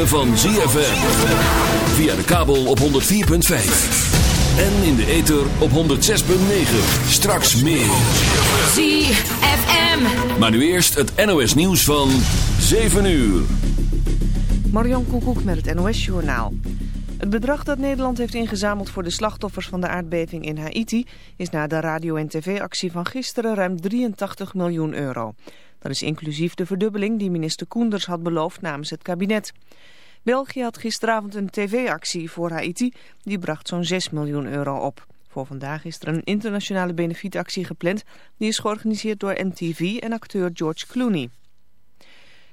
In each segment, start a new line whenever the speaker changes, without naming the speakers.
ritme van ZFM. Via de kabel op 104.5. En in de ether op 106.9. Straks meer. ZFM. Maar nu eerst het NOS nieuws van 7 uur.
Marion Koekoek met het NOS Journaal. Het bedrag dat Nederland heeft ingezameld voor de slachtoffers van de aardbeving in Haiti... is na de radio- en tv-actie van gisteren ruim 83 miljoen euro. Dat is inclusief de verdubbeling die minister Koenders had beloofd namens het kabinet. België had gisteravond een tv-actie voor Haiti. Die bracht zo'n 6 miljoen euro op. Voor vandaag is er een internationale benefietactie gepland. Die is georganiseerd door MTV en acteur George Clooney.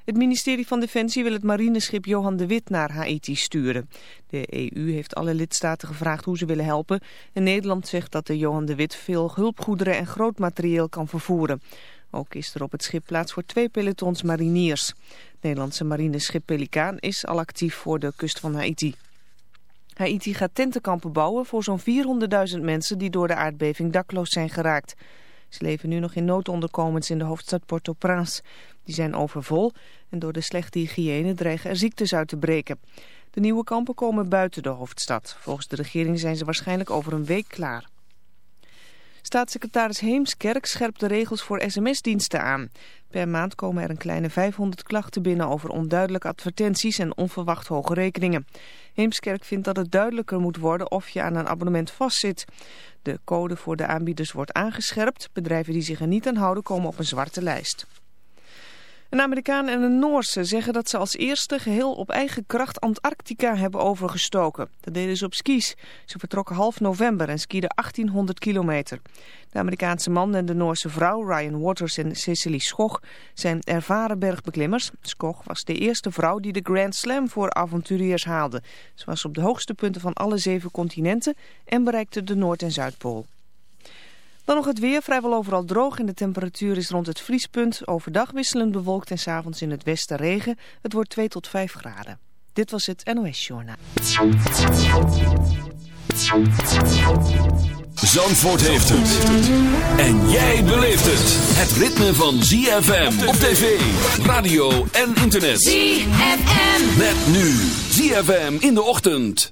Het ministerie van Defensie wil het marineschip Johan de Wit naar Haiti sturen. De EU heeft alle lidstaten gevraagd hoe ze willen helpen. En Nederland zegt dat de Johan de Wit veel hulpgoederen en groot materieel kan vervoeren. Ook is er op het schip plaats voor twee pelotons mariniers. Het Nederlandse marineschip Pelikaan is al actief voor de kust van Haiti. Haiti gaat tentenkampen bouwen voor zo'n 400.000 mensen die door de aardbeving dakloos zijn geraakt. Ze leven nu nog in noodonderkomens in de hoofdstad Port-au-Prince. Die zijn overvol en door de slechte hygiëne dreigen er ziektes uit te breken. De nieuwe kampen komen buiten de hoofdstad. Volgens de regering zijn ze waarschijnlijk over een week klaar. Staatssecretaris Heemskerk scherpt de regels voor sms-diensten aan. Per maand komen er een kleine 500 klachten binnen over onduidelijke advertenties en onverwacht hoge rekeningen. Heemskerk vindt dat het duidelijker moet worden of je aan een abonnement vastzit. De code voor de aanbieders wordt aangescherpt. Bedrijven die zich er niet aan houden komen op een zwarte lijst. Een Amerikaan en een Noorse zeggen dat ze als eerste geheel op eigen kracht Antarctica hebben overgestoken. Dat deden ze op skis. Ze vertrokken half november en skieden 1800 kilometer. De Amerikaanse man en de Noorse vrouw, Ryan Waters en Cecily Schoch, zijn ervaren bergbeklimmers. Schoch was de eerste vrouw die de Grand Slam voor avonturiers haalde. Ze was op de hoogste punten van alle zeven continenten en bereikte de Noord- en Zuidpool. Dan nog het weer, vrijwel overal droog en de temperatuur is rond het vriespunt. Overdag wisselend bewolkt en s'avonds in het westen regen. Het wordt 2 tot 5 graden. Dit was het NOS Journaal.
Zandvoort heeft het. En jij beleeft het. Het ritme van ZFM op tv, radio en internet. ZFM. Met nu ZFM in de ochtend.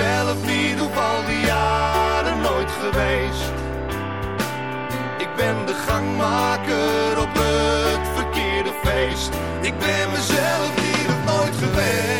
Mezelf niet op al die jaren nooit geweest. Ik ben de gangmaker op het verkeerde feest. Ik ben mezelf niet of nooit geweest.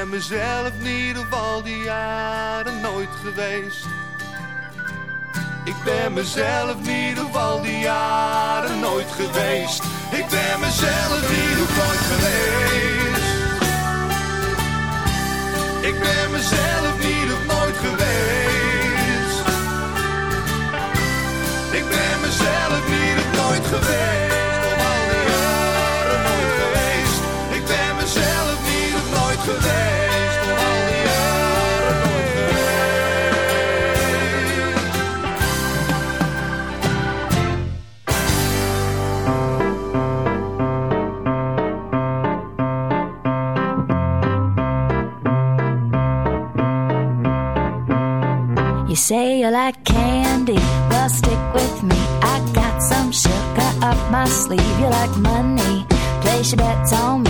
Ben mezelf in ieder geval die jaren nooit geweest. Ik ben mezelf in ieder geval die jaren nooit geweest. Ik ben mezelf geval nooit geweest. Ik ben mezelf ieder geval nooit geweest. Ik ben mezelf ieder geval nooit geweest.
Say you like candy, well stick with me. I got some sugar up my sleeve. You like money, place your bets on me.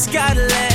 just gotta let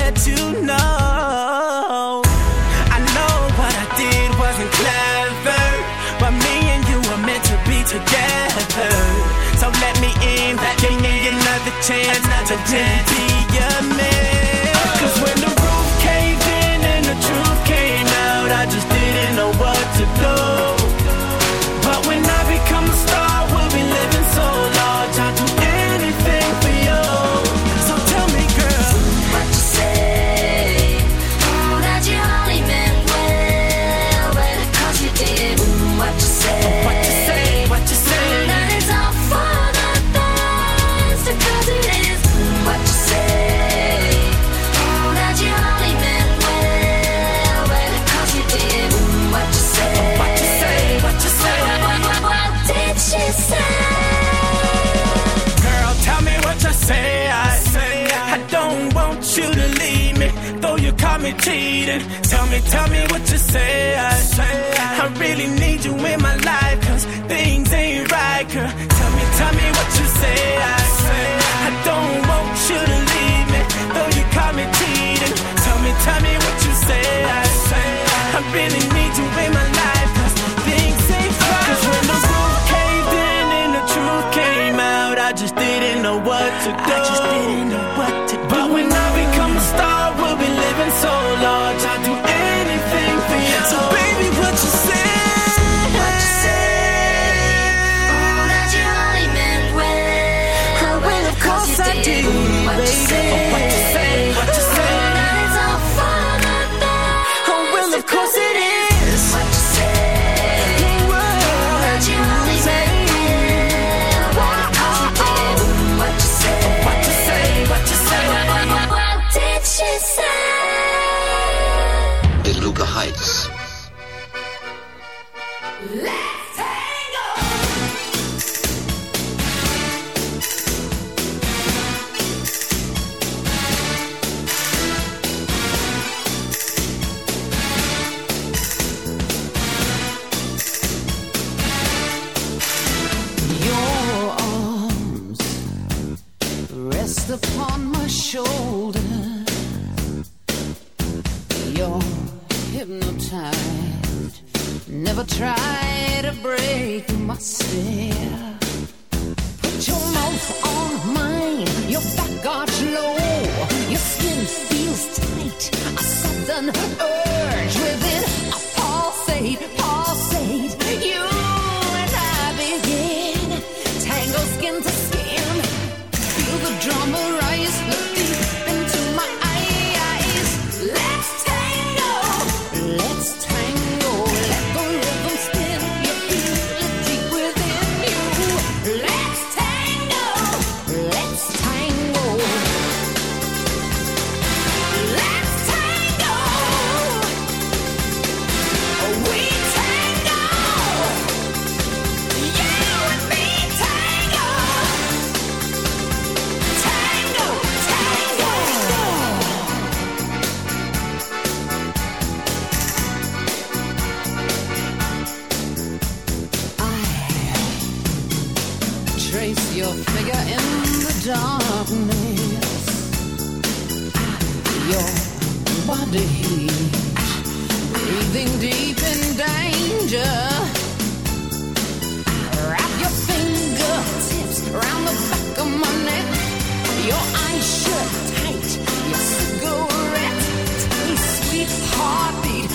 baby, tell me
what you say.
I, really need you in my life, cause things ain't right, girl. Tell me, tell me what you say. I, don't want you to leave me, though you call me cheating. Tell me, tell me what you say. I, I really your body heat. Breathing deep in
danger. Wrap your fingertips around the
back of
my neck. Your eyes
shut tight. Your
cigarette tastes sweet heartbeat.